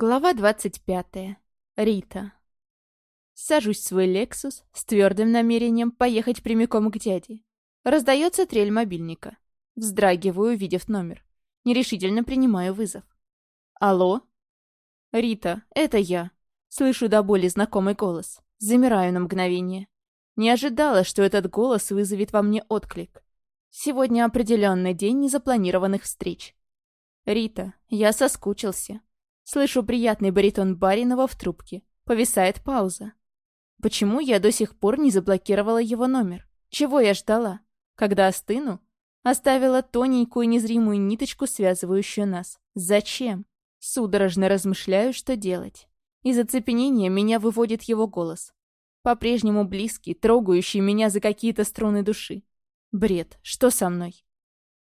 Глава 25. Рита. Сажусь в свой «Лексус» с твердым намерением поехать прямиком к дяде. Раздается трель мобильника. Вздрагиваю, увидев номер. Нерешительно принимаю вызов. «Алло?» «Рита, это я». Слышу до боли знакомый голос. Замираю на мгновение. Не ожидала, что этот голос вызовет во мне отклик. Сегодня определенный день незапланированных встреч. «Рита, я соскучился». Слышу приятный баритон Баринова в трубке. Повисает пауза. Почему я до сих пор не заблокировала его номер? Чего я ждала? Когда остыну? Оставила тоненькую незримую ниточку, связывающую нас. Зачем? Судорожно размышляю, что делать. Из оцепенения меня выводит его голос. По-прежнему близкий, трогающий меня за какие-то струны души. Бред. Что со мной?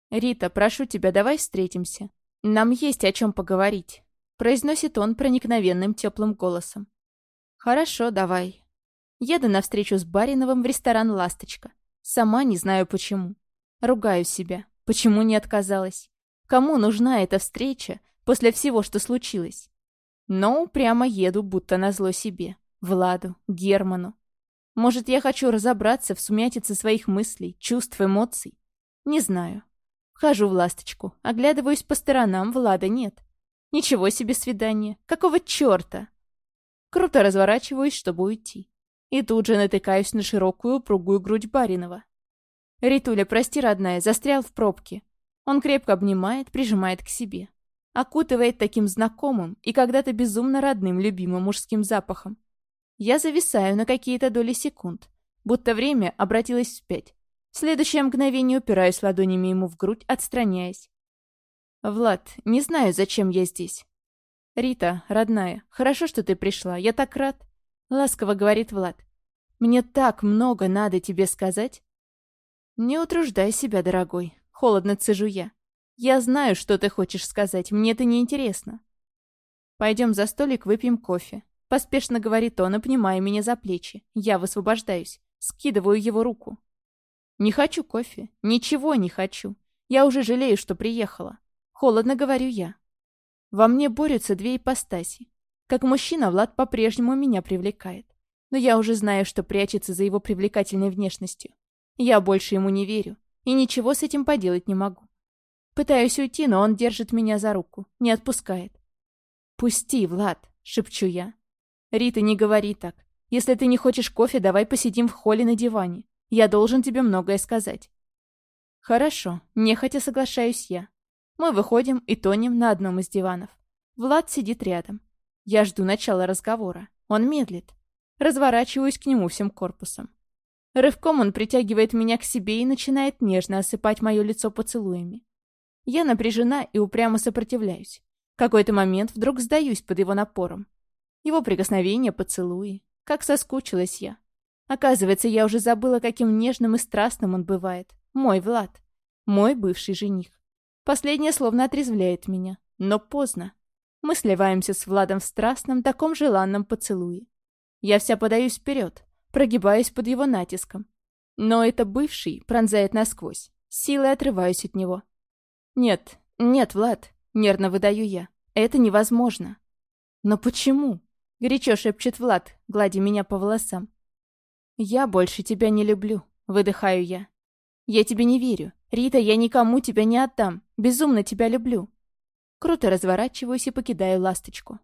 «Рита, прошу тебя, давай встретимся. Нам есть о чем поговорить произносит он проникновенным теплым голосом. «Хорошо, давай». Еду навстречу с Бариновым в ресторан «Ласточка». Сама не знаю почему. Ругаю себя. Почему не отказалась? Кому нужна эта встреча после всего, что случилось? Но прямо еду, будто назло себе. Владу, Герману. Может, я хочу разобраться в сумятице своих мыслей, чувств, эмоций? Не знаю. Хожу в «Ласточку», оглядываюсь по сторонам, Влада нет. Ничего себе свидание. Какого черта? Круто разворачиваюсь, чтобы уйти. И тут же натыкаюсь на широкую упругую грудь Баринова. «Ритуля, прости, родная, застрял в пробке». Он крепко обнимает, прижимает к себе. Окутывает таким знакомым и когда-то безумно родным любимым мужским запахом. Я зависаю на какие-то доли секунд, будто время обратилось вспять. В следующее мгновение упираюсь ладонями ему в грудь, отстраняясь. «Влад, не знаю, зачем я здесь». «Рита, родная, хорошо, что ты пришла. Я так рад», — ласково говорит Влад. «Мне так много надо тебе сказать». «Не утруждай себя, дорогой», — холодно цежу я. «Я знаю, что ты хочешь сказать, мне это не интересно». «Пойдем за столик, выпьем кофе», — поспешно говорит он, обнимая меня за плечи. Я высвобождаюсь, скидываю его руку. «Не хочу кофе, ничего не хочу. Я уже жалею, что приехала. Холодно говорю я. Во мне борются две ипостаси. Как мужчина Влад по-прежнему меня привлекает. Но я уже знаю, что прячется за его привлекательной внешностью. Я больше ему не верю. И ничего с этим поделать не могу. Пытаюсь уйти, но он держит меня за руку. Не отпускает. «Пусти, Влад!» — шепчу я. «Рита, не говори так. Если ты не хочешь кофе, давай посидим в холле на диване. Я должен тебе многое сказать». «Хорошо, нехотя соглашаюсь я. Мы выходим и тонем на одном из диванов. Влад сидит рядом. Я жду начала разговора. Он медлит. Разворачиваюсь к нему всем корпусом. Рывком он притягивает меня к себе и начинает нежно осыпать мое лицо поцелуями. Я напряжена и упрямо сопротивляюсь. В какой-то момент вдруг сдаюсь под его напором. Его прикосновения, поцелуи. Как соскучилась я. Оказывается, я уже забыла, каким нежным и страстным он бывает. Мой Влад. Мой бывший жених. Последнее словно отрезвляет меня. Но поздно. Мы сливаемся с Владом в страстном, таком желанном поцелуе. Я вся подаюсь вперед, прогибаюсь под его натиском. Но это бывший пронзает насквозь. Силой отрываюсь от него. «Нет, нет, Влад», — нервно выдаю я. «Это невозможно». «Но почему?» — горячо шепчет Влад, гладя меня по волосам. «Я больше тебя не люблю», — выдыхаю я. «Я тебе не верю. Рита, я никому тебя не отдам. Безумно тебя люблю. Круто разворачиваюсь и покидаю ласточку.